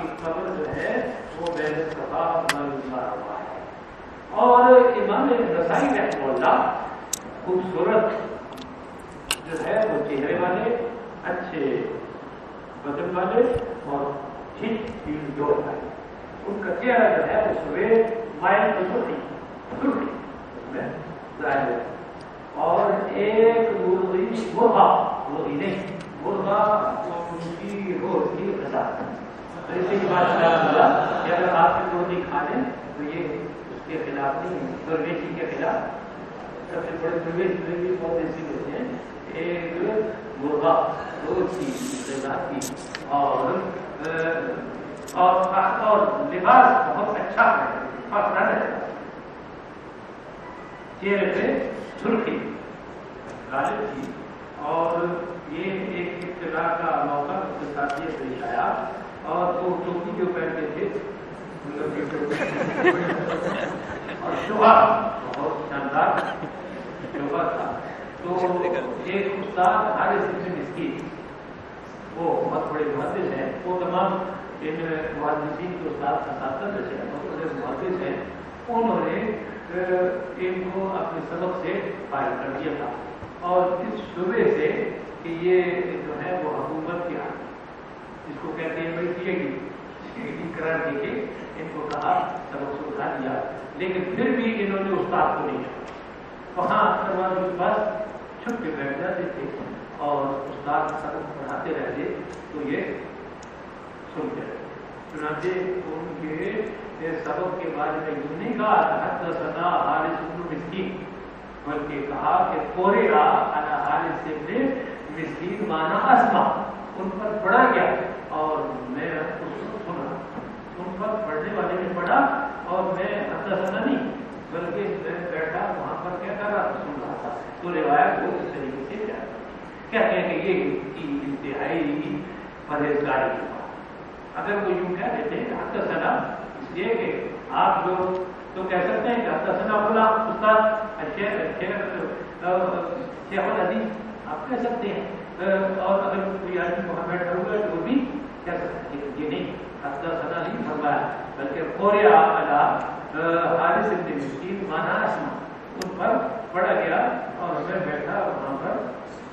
کی قبر جو ہے وہ بے صفا ملتا ہوا ہے۔ اور امام رسائی رحمہ اللہ خوبصورت جو ہے وہ چہرے والے، اچھے بدن والے اور ٹھیک ٹھیک جوڑ ان کا چہرہ جو ہے وہ سویر مائل تو میں ظاہر ہے اور ایک مرغی، مرغا، مرغی نہیں، مرغا ان کی روز کی غذا ایسے کی بات کہ اگر آپ کی روٹی کھا لیں تو یہ اس کے خلاف نہیں درویشی کے خلاف سب سے بڑے درویش بھی بہت ایسی ہوتے ہیں، ایک مرغا روز کی غذا کی۔ اور اور لباس بہت اچھا ہے، اور چہرے پہ سرخی، غالب تھی اور یہ ایک ابتدا کا موقع، اس کے ساتھ یہ پیش آیا۔ اور وہ ٹوپی جو پہنتے تھے اور شبہ بہت شاندار شبہ تھا۔ تو ایک استاد ہر اس کی، وہ بہت بڑے محدث ہیں۔ وہ تمام ان محدثین کے استاد اساتذہ سے بہت بڑے محدث ہیں۔ انہوں نے ان کو اپنے سبق سے فائل کر دیا تھا۔ اور اس شعبے سے کہ یہ جو ہے وہ حکومت کیا جس کو کہتے ہیں بھائی دیے گی قرار دے کے ان کو کہا سبق سے اٹھا دیا۔ لیکن پھر بھی انہوں نے استاد کو نہیں وہاں اکثر کے پاس چھپ کے بیٹھ جاتے تھے اور استاد سبق پڑھاتے رہتے، تو یہ سنتے رہتے۔ چنانچہ ان کے سبق کے بارے میں یوں نہیں کہا حد سدا حارث ابن مسکین، بلکہ کہا کہ پورے انا حارث ابن مسکین مانا اسما۔ ان پر پڑھا گیا۔ اور میں اس کو سنا۔ ان پر پڑھنے والے نے پڑھا اور میں حد نہیں، بلکہ میں بیٹھا وہاں پر کیا کر رہا سن رہا تھا۔ تو روایت کو اس طریقے سے کیا کہتے ہیں کہ یہ انتہائی پرہیزگاری کی بات اگر وہ یوں کہہ دیتے ہیں کہ حد سدا یہ کہ آپ جو، تو کہہ سکتے ہیں کہ حسنا بولا استاد، شیخ شیخ شیخ الحدیث، آپ کہہ سکتے ہیں۔ اور اگر کوئی آدمی وہاں بیٹھا ہوا ہے تو بھی کہہ یہ نہیں حسنا سنا نہیں فرمایا بلکہ فوریا اللہ حارث ابن مسکین مانا اسما ان پر پڑا گیا اور میں بیٹھا وہاں پر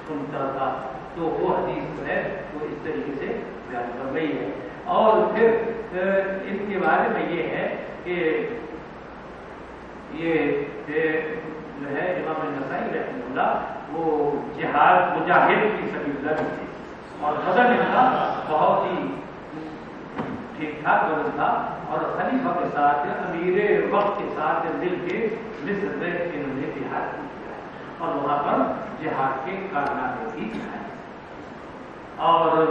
سنتا تھا تو وہ حدیث جو ہے وہ اس طریقے سے بیان کر رہی ہے اور پھر ان کے بارے میں یہ ہے کہ یہ جو ہے امام نسائی رحمۃ اللہ وہ جہاد مجاہد کی سبھی لڑ تھے اور بدل کا بہت ہی ٹھیک ٹھاک بدل تھا اور خلیفہ کے ساتھ امیر وقت کے ساتھ مل کے مصر میں انہوں نے جہاد کیا اور وہاں پر جہاد کے کارنامے بھی کیا اور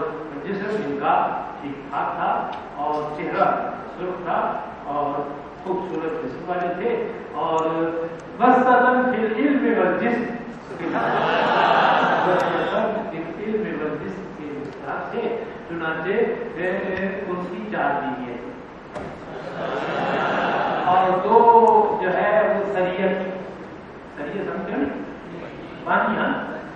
جسم ان کا ٹھیک ٹھاک تھا اور چہرہ سرخ تھا اور خوبصورت جسم والے تھے اور بس پھر علم ورزش علم ورزش کے حساب سے چنانچہ ان کی چار دی ہے۔ اور دو جو ہے وہ سریت سریت سمجھے پانی ہاں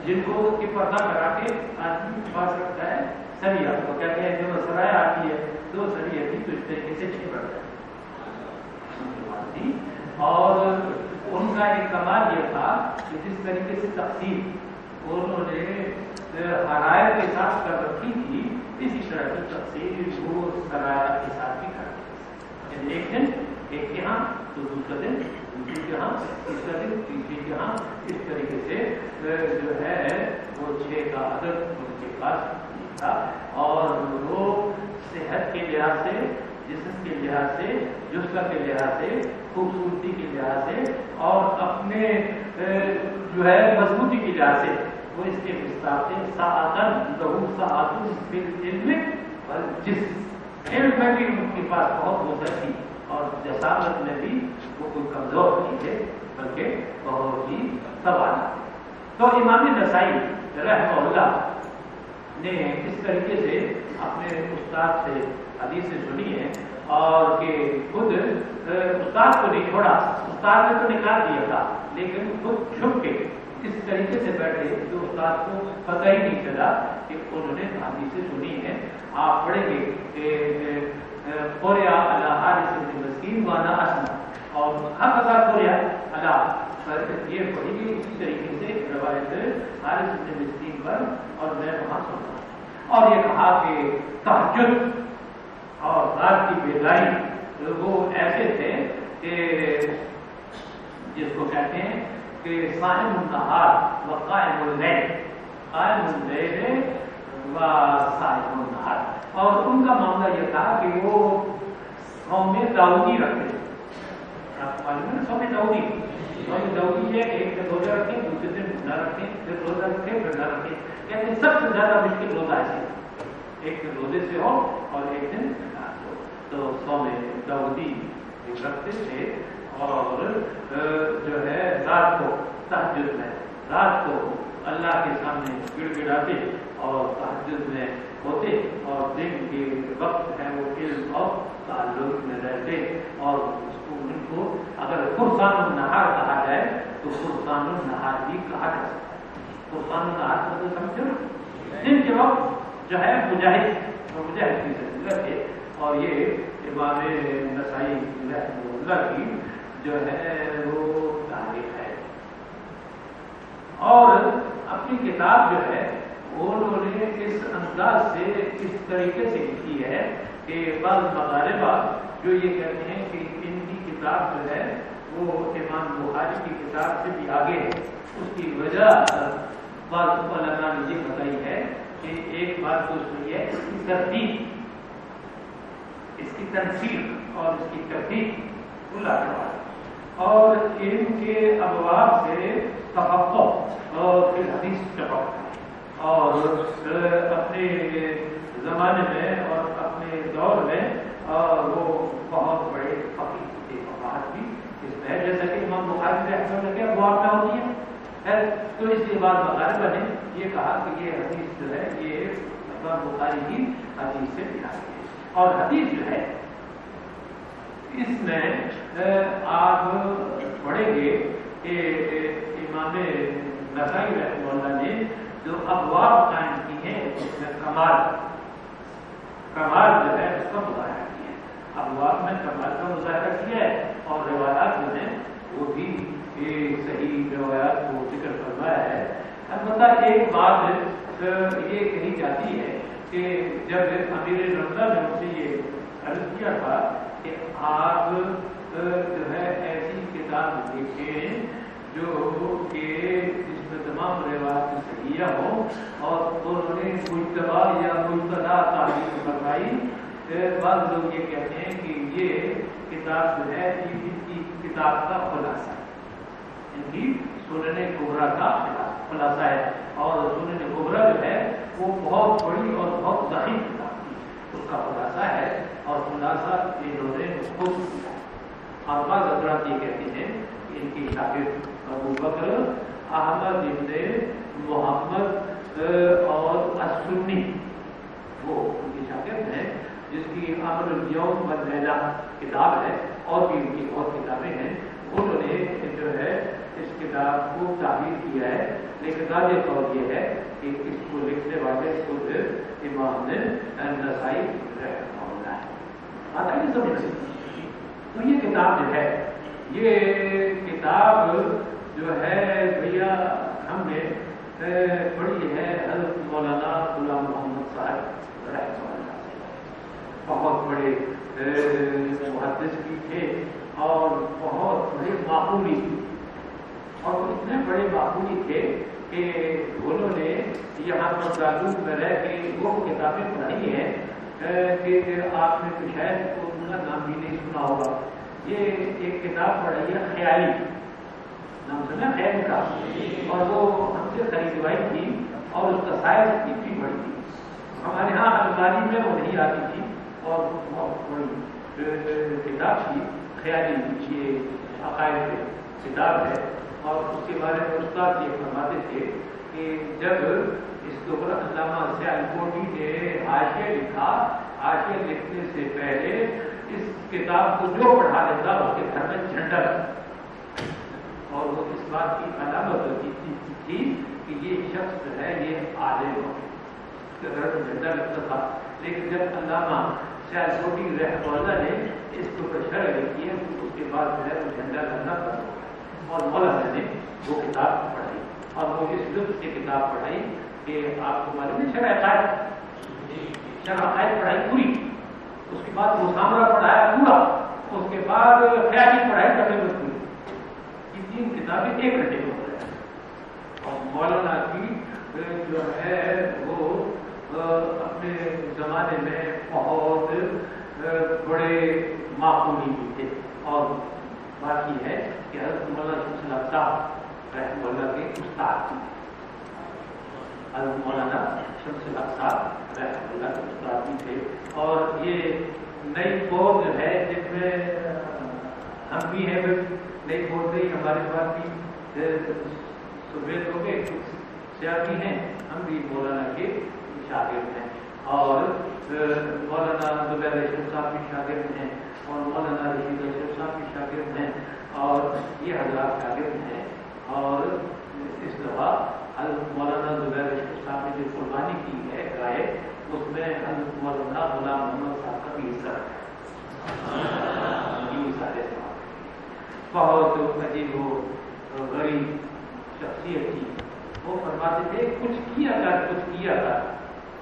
جن کو کی پردہ کرا کے آدمی چھپا سکتا ہے سریا وہ کہتے ہیں جو سرائے آتی ہے دو سریا تھی تو اس طریقے سے چھ بڑھ جائے اور ان کا ایک کمال یہ تھا کہ جس طریقے سے تقسیم انہوں نے حرائط کے ساتھ کر رکھی تھی، اسی طرح کی تقسیم وہ سرایہ کے ساتھ بھی کر یعنی ایک دن، ایک یہاں تو دوسرا دن، دوسرے کے ہاں تیسرا دن، تیسرے کے ہاں اس طریقے سے جو ہے، وہ چھ کا عدد ان کے پاس تھا۔ اور وہ صحت کے لحاظ سے، جسم کے لحاظ سے، جسم کے لحاظ سے، خوبصورتی کے لحاظ سے، اور اپنے، جو ہے، مضبوطی کے لحاظ سے۔ وہ اس کے حساب سے ساعتن لہو ساعتن علم جس علم میں بھی ان کے پاس بہت وسعت تھی اور جسامت میں بھی وہ کوئی کمزور نہیں تھے بلکہ بہت ہی سوال تو امام نسائی رحمہ اللہ نے اس طریقے سے اپنے استاد سے حدیث سنی ہے اور کہ خود استاد کو نہیں چھوڑا، استاد نے تو نکال دیا تھا، لیکن خود چھپ کے اس طریقے سے بیٹھے جو استاد کو پتہ ہی نہیں چلا کہ انہوں نے گاندھی سے سنی ہے۔ آپ پڑھیں گے کہ کوریا اللہ حارث مسکین وانا اسنا اور ہر بتا کوریا اللہ پر یہ پڑھی گئی اسی طریقے سے روایت حارث مسکین پر اور میں وہاں سنا اور یہ کہا کہ تحجد اور رات کی بیداری وہ ایسے تھے کہ جس کو کہتے ہیں کہ صاحب النہار و قائم اللیل قائم اللیل و صاحب النہار اور ان کا معاملہ یہ تھا کہ وہ قوم میں داؤدی رکھتے آپ معلوم ہے سو میں داؤدی؟ سو داؤدی ہے ایک دن روزہ رکھیں دوسرے دن نہ رکھیں پھر روزہ رکھیں پھر نہ رکھیں کہتے ہیں یعنی سب سے زیادہ مشکل روزہ ایسے ایک دن روزے سے ہو اور ایک دن تو سو میں داؤدی رکھتے تھے۔ اور جو ہے، رات کو تحجد میں، رات کو اللہ کے سامنے گڑ گڑاتے اور تحجد میں ہوتے اور دن کے وقت ہے وہ علم اور تعلق میں رہتے اور اس کو ان کو اگر قرسان النہار کہا جائے تو قرسان النہار بھی کہا جا سکتا ہے۔ قرسان النہار کو تو سمجھو دن کے وقت جو ہے، مجاہد اور مجاہد کی ضرورت ہے۔ اور یہ امام نسائی رحمہ اللہ کی جو ہے وہ تاریخ ہے۔ اور اپنی کتاب جو ہے، انہوں نے اس انداز سے اس طریقے سے لکھی ہے کہ بعض مغاربہ جو یہ کہتے ہیں کہ ان کی کتاب جو ہے، وہ امام بخاری کی کتاب سے بھی آگے ہے۔ اس کی وجہ بعض علماء نے یہ بتائی ہے کہ ایک بات تو اس میں ہے، اس کی ترتیب، اس کی تنصیب اور اس کی ترتیب اللہ اور ان کے ابواب سے تفقع اور پھر حدیث چپک اور اپنے زمانے میں اور اپنے دور میں وہ بہت بڑے فقیر تھے فقاہت بھی اس میں جیسا کہ امام بخاری سے احسن لگے ابواب میں ہوتی ہے، تو اس کے بعد مغاربہ نے یہ کہا کہ یہ حدیث جو ہے، یہ امام بخاری کی حدیث سے ملا ہے۔ اور حدیث جو ہے اس میں آپ پڑھیں گے کہ امام نسائی رحمہ اللہ نے جو ابواب قائم کی ہیں، اس میں کمال کمال جو ہے، اس کا مظاہرہ کیا ہے۔ ابواب میں کمال کا مظاہرہ کیا ہے اور روایات جو ہیں، وہ بھی صحیح روایات کو ذکر فرمایا ہے۔ البتہ ایک بات یہ کہی جاتی ہے کہ جب امیر رمضان نے مجھ سے یہ عرض کیا تھا کہ آپ جو ہے، ایسی کتاب لکھیں جو کہ جس میں تمام روایت صحیح ہو اور انہوں نے مشتبہ یا مشتدا تعلیم کروائی بعض لوگ یہ کہتے ہیں کہ یہ کتاب جو ہے ان کی کتاب کا خلاصہ ہے۔ ان کی سنن کوبرا کا خلاصہ ہے۔ اور سنن کوبرا جو ہے، وہ بہت بڑی اور بہت ضخیم کتاب تھی اس کا خلاصہ ہے اور خلاصہ انہوں نے خود کیا اور بعض حضرات یہ کہتے ہیں کہ ان کی شاگرد ابو بکر، احمد ابن محمد اور اسنی وہ ان کی شاگرد ہیں، جس کی امر یوم بدلیلا کتاب ہے، اور بھی ان کی بہت کتابیں ہیں انہوں نے جو ہے اس کتاب کو تعبیر کیا ہے لیکن واضح طور یہ ہے کہ اس کو لکھنے والے خود امام نے نسائی رہا آتا ہے سمجھ تو یہ کتاب جو ہے، یہ کتاب جو ہے بھیا، ہم نے پڑھی ہے حضرت مولانا غلام محمد صاحب بہت بڑے محدث بھی تھے اور بہت بڑے معقولی تھے اور اتنے بڑے معقولی تھے کہ انہوں نے یہاں پر تعلق میں رہ کے وہ کتابیں پڑھی ہیں کہ آپ نے تو شاید ان کا نام بھی نہیں سنا ہوگا۔ یہ ایک کتاب پڑھی ہے، خیالی۔ نام سنا، خیال کا۔ اور وہ ہم سے خریدوائی تھی اور اس کا سائز اتنی بڑی۔ تھی ہمارے یہاں الماری میں وہ نہیں آتی تھی اور بہت بڑی کتاب تھی، خیالی، یہ عقائد کتاب ہے۔ اور اس کے بارے میں استاد یہ فرماتے تھے کہ جب اس کے اوپر علامہ سیال نے آشے لکھا آشے لکھنے سے پہلے اس کتاب کو جو پڑھا لیتا، اس کے گھر میں جھنڈا اور وہ اس بات کی علامت ہوتی تھی کہ یہ شخص جو ہے، یہ عالم ہو گھر میں جھنڈا لگتا تھا۔ لیکن جب علامہ شاید چھوٹی نے اس کے اوپر شرح لکھی ہے، اس کے بعد جو ہے وہ جھنڈا لگنا اور مولانا نے وہ کتاب پڑھائی اور وہ اس لطف کی کتاب پڑھائی کہ آپ کو معلوم ہے شرح عقائد شرح عقائد پڑھائی پوری۔ اس کے بعد مسامرہ پڑھایا پورا۔ اس کے بعد خیالی پڑھائی تقریباً پوری۔ یہ تین کتابیں ایک گھنٹے میں ہو رہے ہیں۔ اور مولانا کی جو ہے وہ اپنے زمانے میں بہت بڑے معقولی بھی تھے۔ اور باقی ہے کہ حضرت مولانا صاحب رحم اللہ کے استاد حضرت مولانا شمس صاحب رحم اللہ کے استاد بھی تھے اور یہ نئی فوج جو ہے جس میں ہم بھی ہیں نئی فوج نہیں ہمارے پاس بھی سبیت ہو گئے سیاسی ہیں ہم بھی مولانا کے شاگرد ہیں اور مولانا زبیر اشرف صاحب بھی شاگرد ہیں، اور مولانا رشید اشرف صاحب بھی شاگرد ہیں، اور یہ حضرات شاگرد ہیں، اور اس دفعہ مولانا زبیر اشرف صاحب نے جو قربانی کی ہے گائے اس میں حضرت مولانا غلام محمد صاحب کا بھی حصہ ہے۔ بہت عجیب ہو غریب شخصیت تھی۔ وہ فرماتے تھے، کچھ کیا تھا کچھ کیا تھا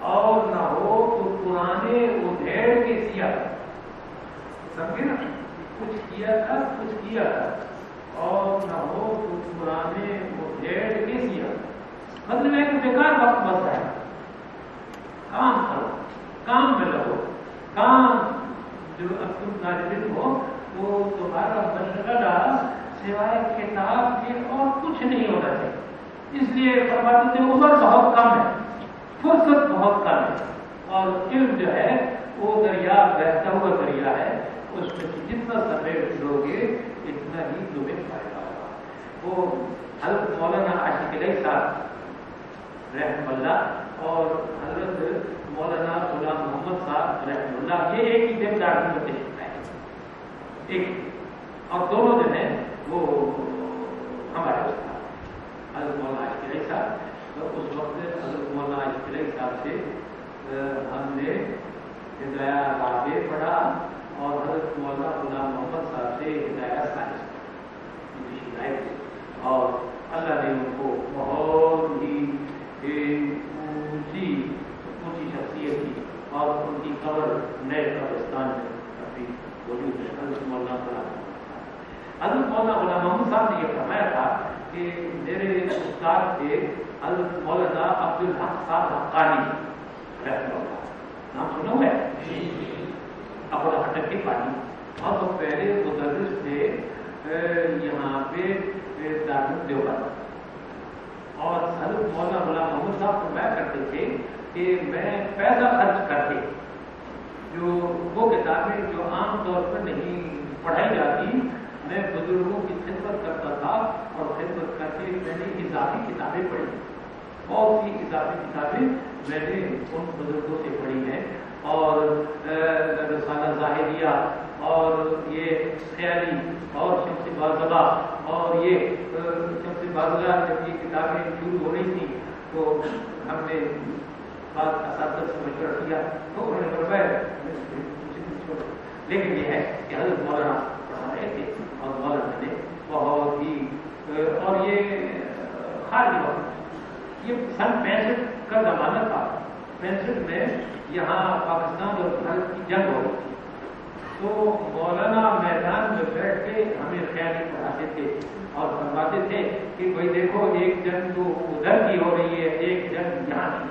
اور نہ ہو تو پرانے ادھیڑ کے سیا سمجھے نا؟ کچھ کیا تھا، کچھ کیا تھا۔ اور نہ ہو تو پرانے ادھیڑ کے سیا مطلب ایک بیکار وقت بس ہے۔ کام کرو، کام میں لگو۔ کام جو اب تم ناظرین ہو، وہ تمہارا مشغلہ سوائے کتاب کے اور کچھ نہیں ہونا چاہیے۔ اس لیے فرماتے تھے، عمر بہت کم ہے۔ فرصت بہت کم ہے۔ اور علم جو ہے، وہ دریا بہتا ہوا دریا ہے۔ اس میں جتنا سمیٹ لو گے، اتنا ہی تمہیں فائدہ ہوگا۔ وہ حضرت مولانا عاشق علیہ صاحب رحم اللہ اور حضرت مولانا غلام محمد صاحب رحم اللہ یہ ایک ہی دن چار دن میں ایک۔ اور دونوں جو ہیں وہ ہمارے استاد حضرت مولانا عاشق علیہ صاحب تو اس وقت حضرت مولانا عاشق علیہ صاحب سے ہم نے ہدایہ رابع پڑھا اور حضرت مولانا غلام محمد صاحب سے ہدایہ سائنس اور اللہ نے ان کو بہت ہی اونچی اونچی شخصیت کی اور ان کی قبر نئے قبرستان میں ابھی وجود ہے۔ حضرت مولانا غلام حضرت مولانا غلام محمد صاحب نے یہ فرمایا تھا کہ میرے استاد تھے حضرت مولانا عبد الحق صاحب حقانی، رحمہ اللہ۔ نام سنا ہے ابو الحق کے پانی اور وہ پہلے مدرس تھے یہاں پہ دارال دیوبند۔ اور حضرت مولانا غلام محمد صاحب فرمایا کرتے تھے کہ میں پیسہ خرچ کر کے جو وہ کتابیں جو عام طور پر نہیں پڑھائی جاتی، میں بزرگوں کی خدمت کرتا تھا اور خدمت کر کے میں نے اضافی کتابیں پڑھی۔ بہت سی اضافی کتابیں میں نے ان بزرگوں سے پڑھی ہیں اور رسالہ ظاہریہ اور یہ خیالی اور شمس بازبہ اور یہ شمس بازلہ جب یہ کتابیں شروع ہو رہی تھیں تو ہم نے بعض اساتذہ سے مشورہ کیا تو انہوں نے فرمایا لیکن یہ ہے کہ حضرت مولانا پڑھا رہے تھے اور مولانا نے بہت ہی اور یہ خاص وقت یہ سن پینسٹھ کا زمانہ تھا۔ پینسٹھ میں یہاں پاکستان اور بھارت کی جنگ ہو رہی تھی۔ تو مولانا میدان میں بیٹھ کے ہمیں خیالی پڑھاتے تھے اور فرماتے تھے کہ بھائی دیکھو ایک جنگ تو ادھر کی ہو رہی ہے ایک جنگ یہاں کی۔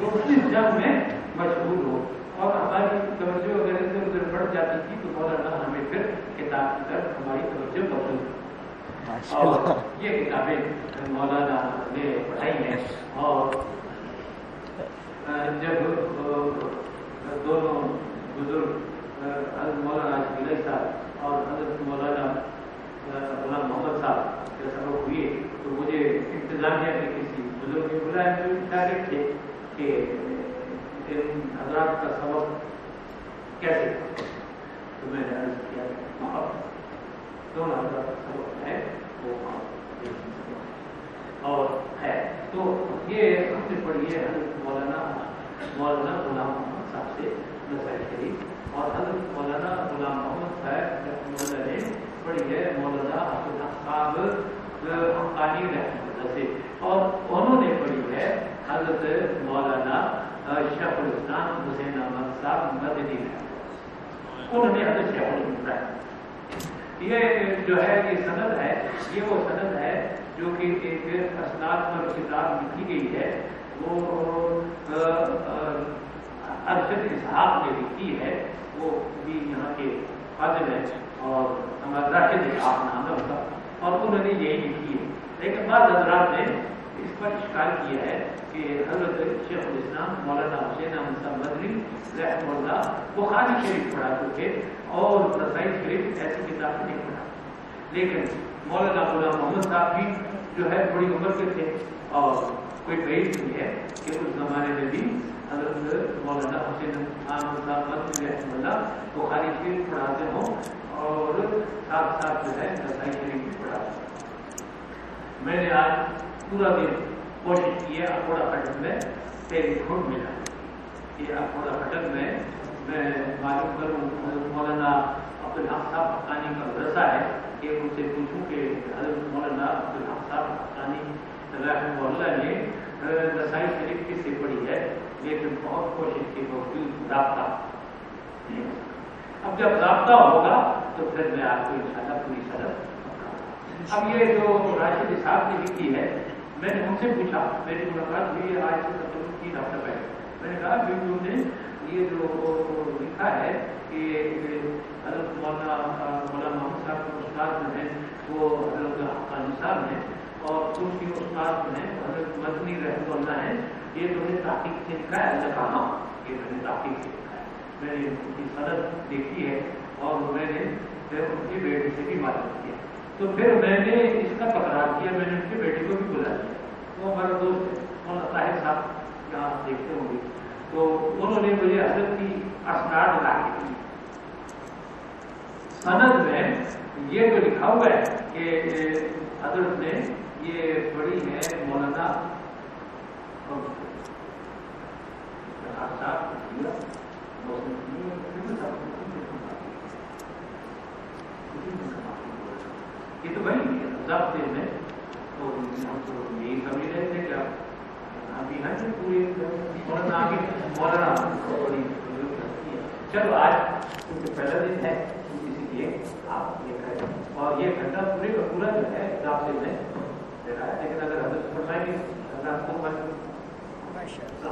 تو اس جنگ میں مشغول ہو۔ اور ہماری توجہ اگر ادھر ادھر بڑھ جاتی تھی تو مولانا ہمیں پھر کتاب کی طرف ہماری توجہ بدل اور یہ کتابیں مولانا نے پڑھائی ہیں۔ اور جب دونوں بزرگ حضرت مولانا عاشق صاحب اور حضرت مولانا غلام محمد صاحب کے سبب ہوئے تو مجھے انتظامیہ کے کسی بزرگ نے بلایا جو شاگرد تھے کہ ان حضرات کا سبب کیسے تو میں نے عرض کیا دونوں حضرات کا سبب ہے وہ اور ہے تو یہ سب سے بڑی ہے حضرت مولانا مولانا غلام محمد صاحب سے نظر شریف اور حضرت مولانا غلام محمد صاحب نے پڑھی ہے مولانا صاحب حقانی رحمۃ سے اور انہوں نے پڑھی ہے؟ حضرت مولانا شیخ الاسلام حسین احمد صاحب مدنی ہے انہوں نے حضرت شیخ الاسلام یہ جو ہے، یہ سند ہے، یہ وہ سند ہے جو کہ ایک اسناد پر کتاب لکھی گئی ہے۔ وہ ارشد اسحاق نے لکھی ہے۔ وہ بھی یہاں کے فاضل ہے اور ہمارا راشد اسحاق نام ہے ان کا۔ اور انہوں نے یہی لکھی ہے۔ لیکن بعض حضرات نے اس پر اشکال کیا ہے کہ حضرت شیخ الاسلام مولانا حسین احمد صاحب مدنی رحم اللہ بخاری شریف پڑھا چکے اور رسائی شریف ایسی کتاب نہیں پڑھا۔ لیکن مولانا غلام محمد صاحب بھی جو ہے بڑی عمر کے تھے اور کوئی بعید نہیں ہے کہ اس زمانے میں بھی حضرت مولانا حسین احمد صاحب مدنی رحم اللہ بخاری شریف پڑھاتے ہوں اور ساتھ ساتھ جو ہے رسائی شریف بھی پڑھاتے میں نے آج پورا دن کوشش کی ہے اکوڑا پھٹک میں تیری کھوٹ ملا یہ اکوڑا پھٹک میں میں معلوم کروں، حضرت مولانا عبد الحق صاحب حقانی کا مدرسہ ہے کہ ان سے پوچھوں کہ حضرت مولانا عبد الحق صاحب حقانی رحمہ اللہ نے رسائی شریف کس سے پڑھی ہے؟ لیکن بہت کوشش کے باوجود رابطہ۔ نہیں ہو سکتا اب جب رابطہ ہوگا تو پھر میں آپ کو انشاءاللہ پوری طرح اب یہ جو راشد صاحب نے لکھی ہے میں نے ان سے پوچھا میری ملاقات ہوئی آج سے تقریباً تین ہفتے پہلے میں نے کہا کہ تم نے یہ جو لکھا ہے کہ حضرت مولانا مولانا محمد صاحب کے استاد جو ہیں، وہ حضرت حقانی صاحب ہیں اور ان کے استاد جو ہیں، حضرت مدنی رحمۃ اللہ ہیں۔ یہ تم نے تحقیق سے لکھا ہے، اللہ کہا یہ میں نے تحقیق سے لکھا ہے۔ میں نے ان کی صدر دیکھی ہے اور میں نے ان کی بیٹی سے بھی معلوم کیا تو پھر میں نے اس کا تکرار کیا میں نے ان کی بیٹی کو بھی بلا دیا۔ وہ ہمارا دوست ہے مولانا طاہر صاحب یہاں دیکھتے ہوں گے۔ تو انہوں نے مجھے حضرت کی اسناد لا کے دی۔ سند میں یہ جو لکھا ہوا ہے کہ حضرت نے یہ پڑھی ہے مولانا صاحب یہ تو وہی ضبط میں تو ہم تو یہی سمجھ رہے تھے کہ ابھی ہے پورے مولانا آگے مولانا چلو آج کیونکہ پہلا دن ہے اسی لیے آپ یہ کریں اور یہ گھنٹہ پورے کا پورا جو ہے ضابطے میں۔ لیکن اگر حضرت فرمائیں گے، حضرت کو